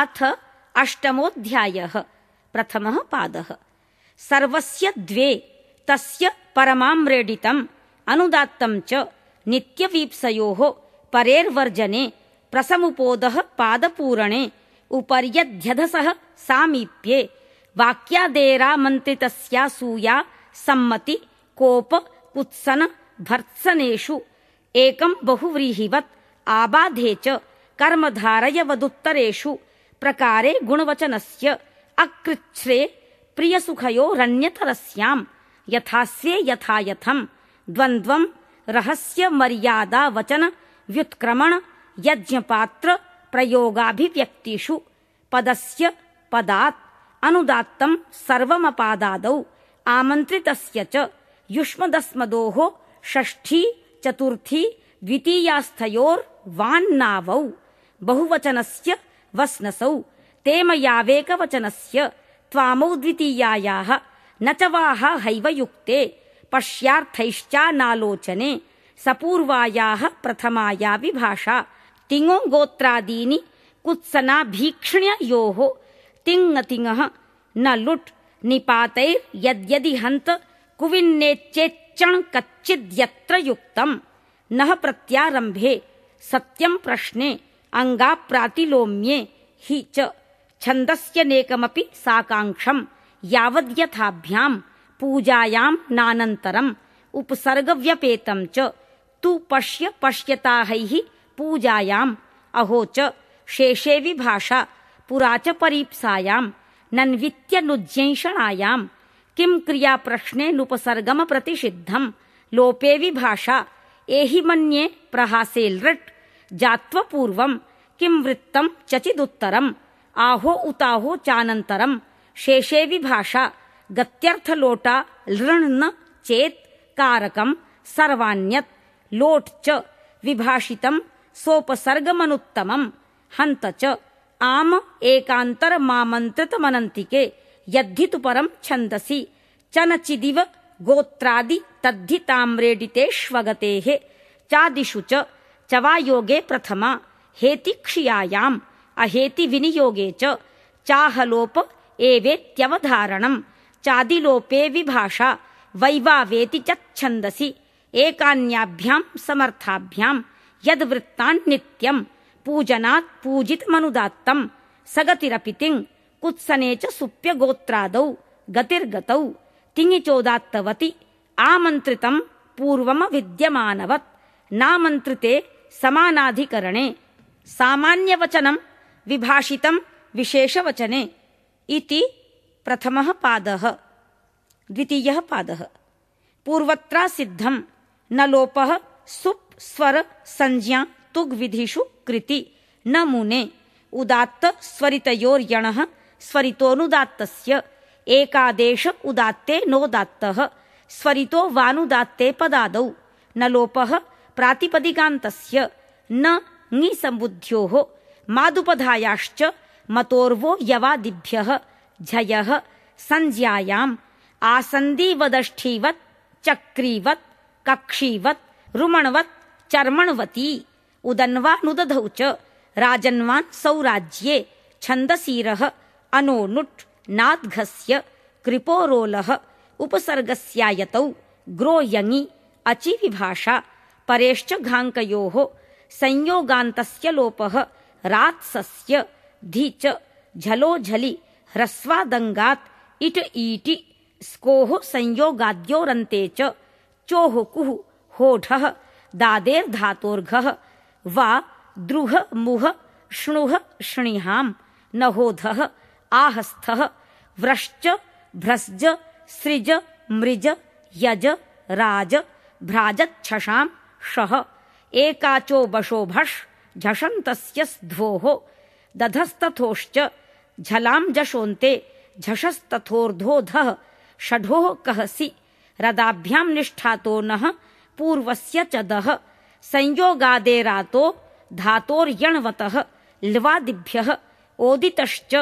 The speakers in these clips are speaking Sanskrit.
अथ अष्टमोऽध्यायः प्रथमः पादः। सर्वस्य द्वे तस्य परमाम्रेडितम् अनुदात्तम् च नित्यवीप्सयोः परेर्वर्जने प्रसमुपोदः पादपूरणे उपर्यध्यधसः सामीप्ये वाक्यादेरामन्त्रितस्यासूया सम्मति कोप कुत्सन भर्त्सनेषु एकम् बहुव्रीहिवत् आबाधे च कर्मधारयवदुत्तरेषु प्रकारे गुणवचनस्य अकृच्छ्रे प्रियसुखयोरन्यतरस्याम् यथास्ये यथायथम् द्वन्द्वम् रहस्यमर्यादावचन व्युत्क्रमण यज्ञपात्र प्रयोगाभिव्यक्तिषु पदस्य पदात् अनुदात्तम् सर्वमपादादौ आमन्त्रितस्य च युष्मदस्मदोः षष्ठी चतुर्थी द्वितीयास्थयोर्वान्नावौ बहुवचनस्य वस्नसौ। तेमयावेकवचनस्य त्वामौ द्वितीयायाः न च वाह हैव युक्ते। पश्यार्थैश्चानालोचने सपूर्वायाः प्रथमाया विभाषा। तिङो गोत्रादीनि कुत्सनाभीक्ष्ण्ययोः तिङतिङः न लुट् निपातैर्यद्यदि हन्त कुविन्नेच्चेच्चण कच्चिद्यत्र युक्तम्। नः प्रत्यारम्भे सत्यम् प्रश्ने अङ्गाप्रातिलोम्ये हि च छन्दस्यनेकमपि साकाङ्क्षम् यावद्यथाभ्याम् पूजायाम् नानन्तरम्, उपसर्गव्यपेतम् च, तु पश्य पश्यताहैः पूजायाम्, अहो च शेषे विभाषा, पुरा च परीप्सायाम् नन्वित्यनुज्ञैषणायाम् किम् क्रियाप्रश्नेऽनुपसर्गमप्रतिषिद्धम् लोपे विभाषा, एहि मन्ये प्रहासे लृट् जात्वपूर्वम् किम् वृत्तम् चचिदुत्तरम्? आहो उताहो चानन्तरम्। शेषे विभाषा, गत्यर्थलोटा लृण् चेत् कारकम् सर्वाण्यत् लोट् च विभाषितम् सोपसर्गमनुत्तमम्। हन्त च, आम एकान्तरमामन्त्रितमनन्तिके यद्धितु परम् छन्दसि। चनचिदिव गोत्रादि तद्धिताम्रेडितेष्वगतेः चादिषु च चवायोगे प्रथमा हेतिक्षियायाम् अहेति विनियोगे च चाहलोप एवेत्यवधारणम् चादिलोपे विभाषा वैवावेति च छन्दसि एकान्याभ्याम् समर्थाभ्याम् यद्वृत्तान्नित्यम् पूजनात् पूजितमनुदात्तम् सगतिरपि तिङ् कुत्सने च सुप्यगोत्रादौ गतिर्गतौ तिङिचोदात्तवति आमन्त्रितम् पूर्वमविद्यमानवत् नामन्त्रिते समानाधिकरणे सामान्यवचनम् विभाषितम् विशेषवचने इति प्रथमः पादः, द्वितीयः पादः। पूर्वत्रासिद्धम् न लोपः सुप् स्वर संज्ञा तुग्विधिषु कृति न मुने उदात्त स्वरितयोर्यणः स्वरितोऽनुदात्तस्य, एकादेश उदात्ते नोदात्तः, स्वरितो वानुदात्ते पदादौ न लोपः प्रातिपदिकान्तस्य न ङिसम्बुद्ध्योः मादुपधायाश्च मतोर्वो यवादिभ्यः झयः संज्ञायाम् आसन्दिवदष्ठीवत् चक्रीवत् कक्षीवत् रुमणवत् चर्मणवती उदन्वानुदधौ च राजन्वान् सौराज्ये छन्दसीरः अनोनुट् नाद्घस्य कृपोरोलः उपसर्गस्यायतौ ग्रोयङि अचि विभाषा परेश्च घाङ्कयोः, संयोगान्तस्य लोपः, रात्सस्य धि च झलोझलि, ह्रस्वादङ्गात्, इट ईटि, स्कोः संयोगाद्योरन्ते च, चोः कुः, होढः, दादेर्धातोर्घः, वा, द्रुह, मुह श्णुः श्णिहाम्, नहोधः, आहस्थः, व्रश्च भ्रस्ज सृज, मृज, यज, राज, भ्राजच्छशाम् शः एकाचो बशो भष् झषन्तस्य स्ध्वोः। दधस्तथोश्च झलाम् जशोन्ते झषस्तथोर्धोधः षढोः कहसि। रदाभ्याम् निष्ठातो नः पूर्वस्य च दः। संयोगादेरातो धातोर्यणवतः ल्वादिभ्यः। ओदितश्च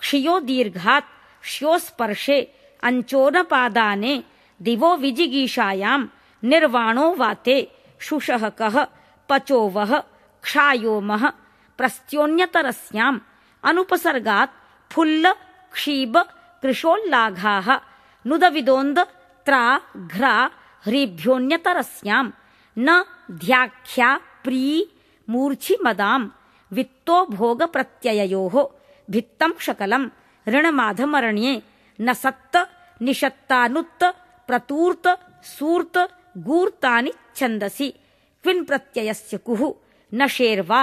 क्षियो दीर्घात् श्योस्पर्शे अञ्चोनपादाने दिवो विजिगीषायाम् निर्वाणो वाते शुशः कः पचोवः, क्षायोमः प्रस्त्योन्यतरस्याम् अनुपसर्गात् फुल्ल, क्षीब, कृशोल्लाघाः, नुदविदोन्द, त्रा, घ्रा ह्रीभ्योऽन्यतरस्याम् न, ध्याख्या, प्री मूर्च्छिमदाम् वित्तो भोगप्रत्यययोः भित्तं, शकलम्, ऋणमाधमरण्ये न सत्त निषत्तानुत्त, प्रतूर्त, सूर्त, गूर्तानि छन्दसि। क्विन् कुः? न शेर्वा।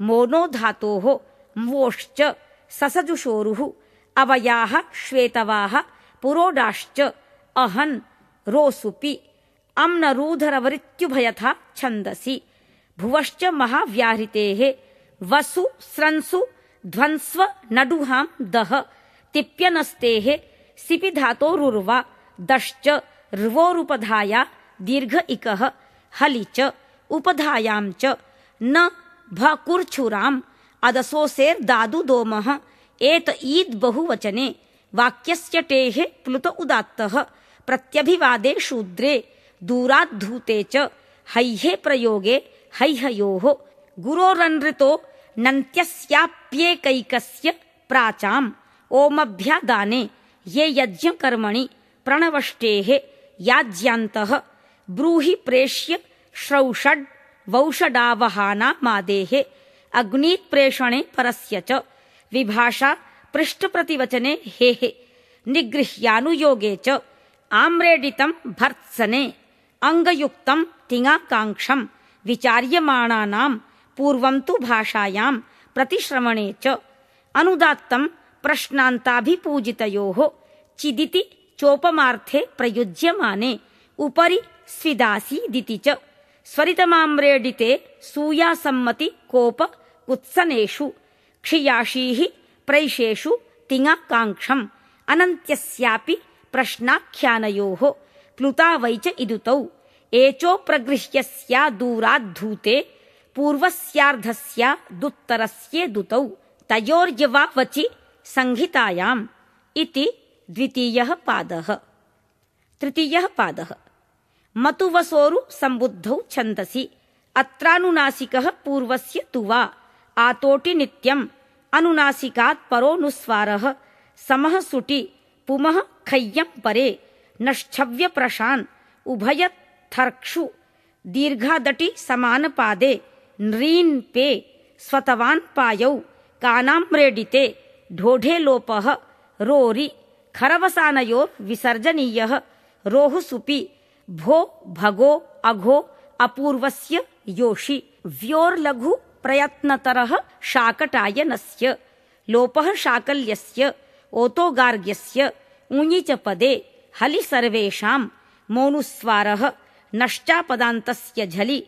मोनो धातोः। म्वोश्च। ससजुषोरुः। अवयाः श्वेतवाः। पुरोडाश्च। अहन्। रोसुपि। अम्नरूधरवरित्युभयथा छन्दसि। भुवश्च महाव्याहृतेः। वसु स्रंसु ध्वंस्व नडुहाम् दह। तिप्यनस्तेः। सिपि धातोरुर्वा दश्च। र्वोरुपधाया दीर्घ इकः। हलि च उपधायाम् च। न भकुर्छुराम् अदसोसेर्दादु दोमः। एत ईद् बहुवचने। वाक्यस्य टेः प्लुत उदात्तः। प्रत्यभिवादे शूद्रे। दूराद्धूते च। हैहे प्रयोगे। हैहयोः। गुरोरनृतो। नन्त्यस्याप्येकैकस्य प्राचाम्। ओमभ्यादाने। ये यज्ञकर्मणि। प्रणवष्टेः। याज्यान्तः ब्रूहि प्रेष्य श्रौषड् वौषडावहानामादेः अग्नीत्प्रेषणे परस्य च। विभाषा पृष्ठप्रतिवचने हेः। निगृह्यानुयोगे च। आम्रेडितम् भर्त्सने। अङ्गयुक्तम् तिङाकाङ्क्षम् विचार्यमाणानाम् पूर्वं तु भाषायाम् प्रतिश्रवणे च। अनुदात्तम् प्रश्नान्ताभिपूजितयोः। चिदिति चोपमार्थे प्रयुज्यमाने। उपरि स्विदासीदिति च। स्वरितमाम्रेडिते सूयासम्मति कोप उत्सनेषु क्षियाशीः प्रैषेषु तिङाकाङ्क्षम् अनन्त्यस्यापि प्रश्नाख्यानयोः प्लुता वै च इदुतौ। एचोप्रगृह्यस्यादूराद्धूते पूर्वस्यार्धस्यादुत्तरस्येदुतौ तयोर्यवावचि संहितायाम् इति द्वितीयः पादः। तृतीयः पादः मतुवसोरु सम्बुद्धौ छन्दसि। अत्रानुनासिकः पूर्वस्य तु वा आतोटि नित्यम्। अनुनासिकात् परोऽनुस्वारः समः सुटि। पुमः खय्यम् परे। नश्छव्यप्रशान् पे। स्वतवान् पायौ। कानाम्रेडिते ढोढे लोपः। रोरि। खरवसानयोर्विसर्जनीयः रोहुसुपि भो भगो अघो अपूर्वस्य योषि व्योर्लघु प्रयत्नतरः शाकटायनस्य लोपः शाकल्यस्य ओतोगार्ग्यस्य ऊञि च पदे हलि सर्वेषाम् मोनुस्वारः नश्चापदान्तस्य झलि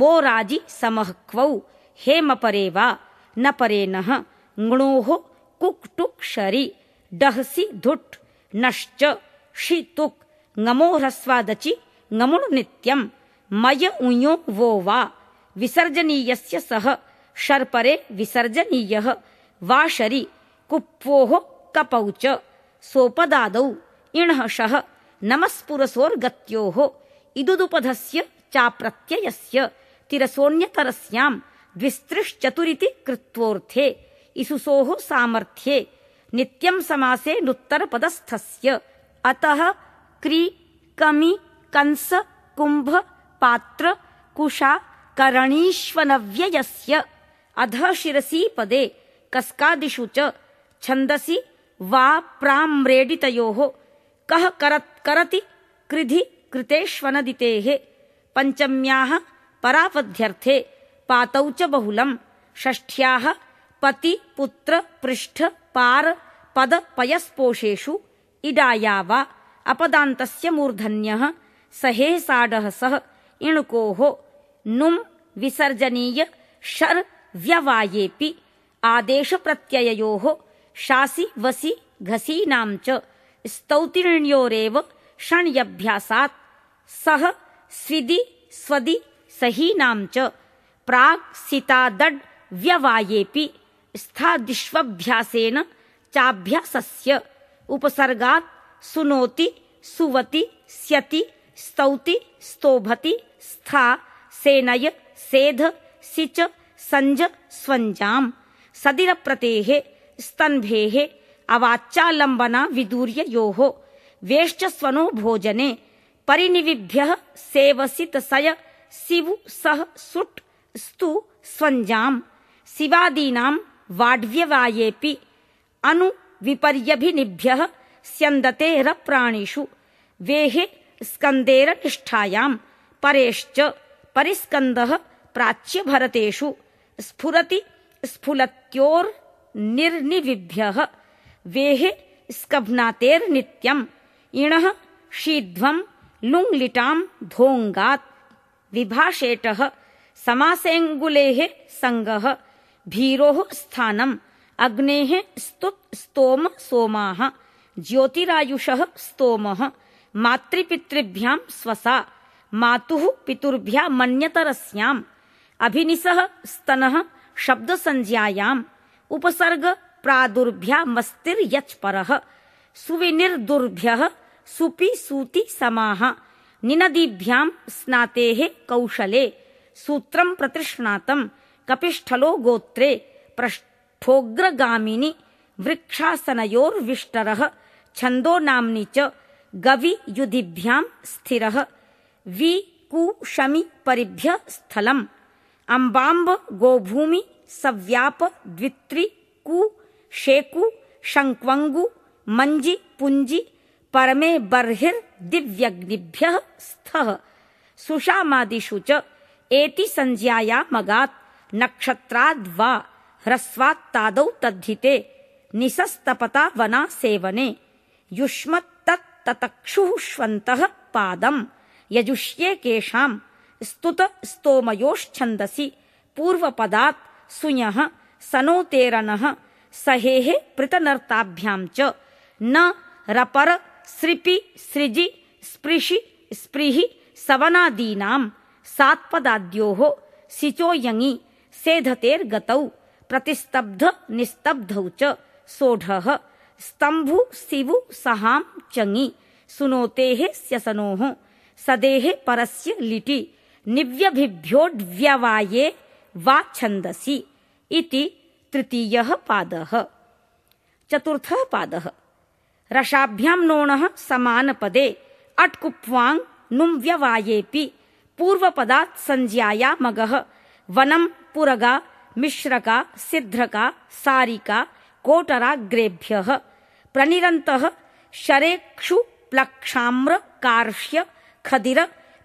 मोराजि समः क्वौ हेमपरे वा न परेनः ङणोः कुक् शरि डहसि धुट् नश्च षि ङमो ह्रस्वादचि ङमुणु नित्यम्। मय उञो वो वा। विसर्जनीयस्य सः। शर्परे विसर्जनीयः। वा शरि कपौ च। सोपदादौ इणः शः। नमस्पुरसोर्गत्योः। इदुदुपधस्य चाप्रत्ययस्य। तिरसोऽन्यतरस्याम् द्विस्त्रिश्चतुरिति कृत्वोऽर्थे इसुसोः सामर्थ्ये। नित्यम् समासे नुत्तरपदस्थस्य। अतः क्रि कमि कंस कुम्भ पात्र कुशा करणीष्वनव्ययस्य अधः शिरसि पदे कस्कादिषु च छन्दसि वा प्राम्रेडितयोः। कः करति कृधि कृतेष्वनदितेः। पञ्चम्याः परापध्यर्थे पातौ च बहुलम्। षष्ठ्याः पति पुत्र पृष्ठ पार पद पयस्पोषेषु इडाया वा अपदान्तस्य मूर्धन्यः। सहेसाडः सः इणुकोः नुम् विसर्जनीय शर् व्यवायेऽपि। आदेशप्रत्यययोः शासि वसि घसीनाम् च। स्तौतिर्ण्योरेव षण्यभ्यासात् सह स्विदि स्वदि सहीनाम् च। प्राक् सितादड् व्यवायेऽपि। स्थादिष्वभ्यासेन चाभ्यासस्य। उपसर्गात् सुनोति, सुवति, स्यति, स्तौति, स्तोभति, स्था, सेनय, सेध, सिच सञ्ज स्वञ्जाम् सदिरप्रतेः, स्तन्भेः अवाच्चालम्बना विदूर्ययोः। वेश्च स्वनो भोजने, परिनिविभ्यः सेवसितसय सिवु सह सुट्, स्तु स्वञ्जाम् वाड्व्यवायेऽपि अनु विपर्यभिनिभ्यः स्यन्दतेरप्राणिषु। वेहे स्कन्देरनिष्ठायाम्, परेश्च परिस्कन्दः प्राच्यभरतेषु। स्फुरति स्फुलत्योर्निर्निविभ्यः। वेहे स्कभ्नातेर्नित्यम्, इणः शीध्वम् लुङ्लिटाम् धोङ्गात्। विभाषेटः समासेऽङ्गुलेः सङ्गः। भीरोः स्थानम्, अग्नेः स्तुत् स्तोम सोमाः। ज्योतिरायुषः स्तोमः मातृपितृभ्याम् स्वसा, मातुः पितुर्भ्या मन्यतरस्याम्, अभिनिसः स्तनः शब्दसंज्ञायाम्, उपसर्ग प्रादुर्भ्यामस्तिर्यच्परः सुविनिर्दुर्भ्यः सुपि सूति समाः निनदीभ्याम् स्नातेः कौशले सूत्रम् प्रतिष्णातम्, कपिष्ठलो गोत्रे पृष्ठोग्रगामिनि वृक्षासनयोर्विष्टरः छन्दो नाम्नि च गवि युधिभ्याम् स्थिरः वि कु परिभ्य स्थलम्। अम्बाम्ब गोभूमि सव्याप द्वित्रि कु शेकु शङ्क्वङ्गु मञ्जि पुञ्जि परमे बर्हिर्दिव्यग्निभ्यः स्थः। सुषामादिषु च एति मगात् नक्षत्राद्वा ह्रस्वात्तादौ तद्धिते निसस्तपता वना सेवने। युष्मत्तत्ततक्षुःष्वन्तः पादम्। यजुष्ये केषाम् स्तुत स्तोमयोश्छन्दसि। पूर्वपदात् सुञः सनोतेरनः, सहेः पृतनर्ताभ्याम् च। न, रपर, सृपि, सृजि, स्पृशि, स्पृहि, सवनादीनाम्। सात्पदाद्योः, सिचो यङि, सेधतेर्गतौ, प्रतिस्तब्ध, निस्तब्धौ च। सोढः। स्तम्भु सिवु, सहाम्, चङि, सुनोतेः स्यसनोः, सदेः परस्य लिटि निव्यभिभ्योड्व्यवाये वा छन्दसि इति तृतीयः पादः। चतुर्थः पादः। रसाभ्याम् नोणः समानपदे अट्कुप्वाङ् नुम्व्यवायेऽपि पूर्वपदात् संज्ञाया मगः। वनम् पुरगा, मिश्रका सिद्ध्रका सारिका, कोटराग्रेभ्यः। प्रनिरन्तः शरेक्षु प्लक्षाम्र कार्ष्य खदिर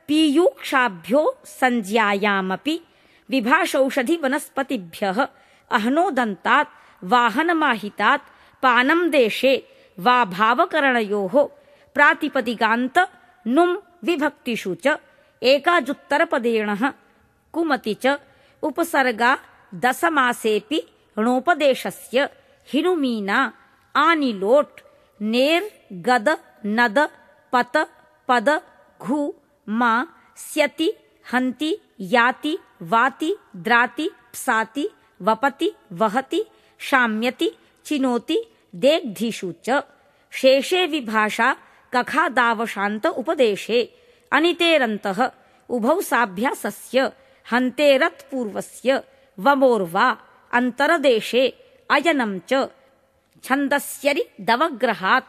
पीयूक्षाभ्यो संज्ञायामपि विभाषौषधि वनस्पतिभ्यः अह्नोदन्तात् वाहनमाहितात् पानम् देशे वा भावकरणयोः प्रातिपदिकान्त नुम् विभक्तिषु च एकाजुत्तरपदेणः कुमति च उपसर्गा दशमासेऽपि णोपदेशस्य हिनुमीना आनिलोट् नेर् गद नद पत पद घु मा स्यति हन्ति याति वाति द्राति प्साति वपति वहति शाम्यति चिनोति देग्धिषु च शेषे विभाषा कखादावशान्त उपदेशे अनितेरन्तः उभौ साभ्यासस्य हन्तेरत्पूर्वस्य वमोर्वा अन्तरदेशे अयनम् च छन्दस्यरि दवग्रहात्,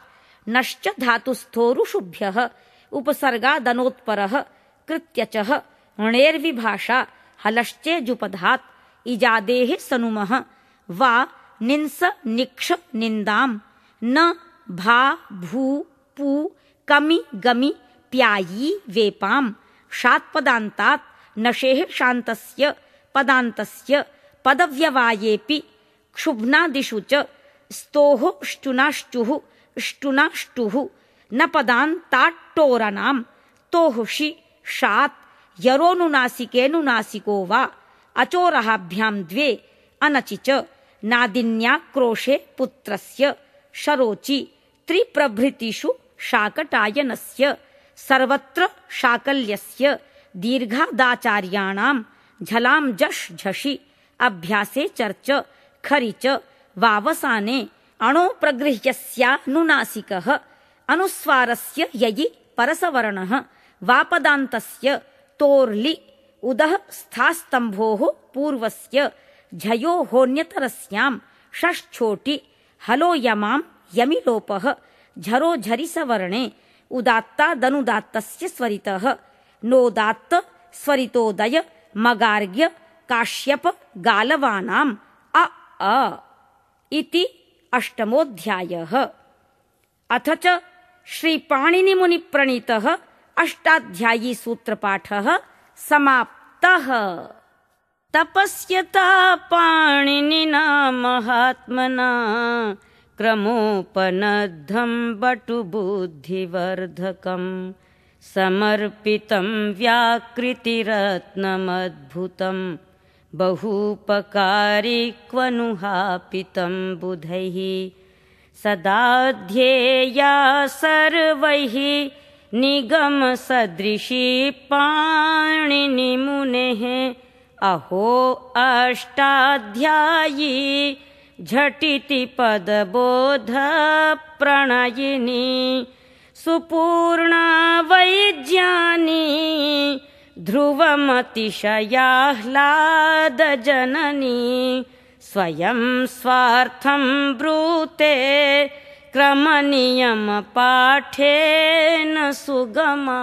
नश्च धातुस्थोरुषुभ्यः उपसर्गादनोत्परः, कृत्यचः, णेर्विभाषा, हलश्चेजुपधात् इजादेः सनुमः, वा, निंस, निक्ष निन्दाम् न, भा, भू, पू, कमि, गमि, प्यायी, वेपाम् षात्पदान्तात् नशेः शान्तस्य, पदान्तस्य, पदव्यवायेऽपि, क्षुभ्नादिषु च स्तोः ष्टुनाष्टुः ष्टुनाष्टुः, न पदान्ताट्टोरनाम् तोहुषि षात् यरोनुनासिकेऽनुनासिको वा, अचोरहाभ्याम् द्वे, अनचि च नादिन्याक्रोशे पुत्रस्य, शरोचि, त्रिप्रभृतिषु शाकटायनस्य, सर्वत्र शाकल्यस्य, दीर्घादाचार्याणाम्, झलाम् जश् झषि, अभ्यासे चर्च, खरि च वावसाने अणोप्रगृह्यस्यानुनासिकः अनुस्वारस्य ययि परसवर्णः वापदान्तस्य तोर्लि उदः स्थास्तम्भोः पूर्वस्य झयोहोऽन्यतरस्याम् षष्छोटि हलो यमां यमिलोपः झरो झरिसवर्णे उदात्तादनुदात्तस्य स्वरितः नोदात्त स्वरितोदय मगार्ग्य काश्यप गालवानाम् अ अ इति अष्टमोऽध्यायः। अथ च श्रीपाणिनिमुनिप्रणीतः अष्टाध्यायी सूत्रपाठः समाप्तः। तपस्यता पाणिनिना महात्मना क्रमोपनद्धं बटुबुद्धिवर्धकम् समर्पितं व्याकृतिरत्नमद्भुतं बहूपकारि क्वनुहापितं बुधैः सदा सर्वैः निगमसदृशी पाणिनिमुनेः अहो अष्टाध्यायी झटिति पदबोध प्रणयिनी सुपूर्णा वैज्ञानी ध्रुवमतिशयाह्लादजननी स्वयं स्वार्थं ब्रूते क्रमनियमपाठेन सुगमा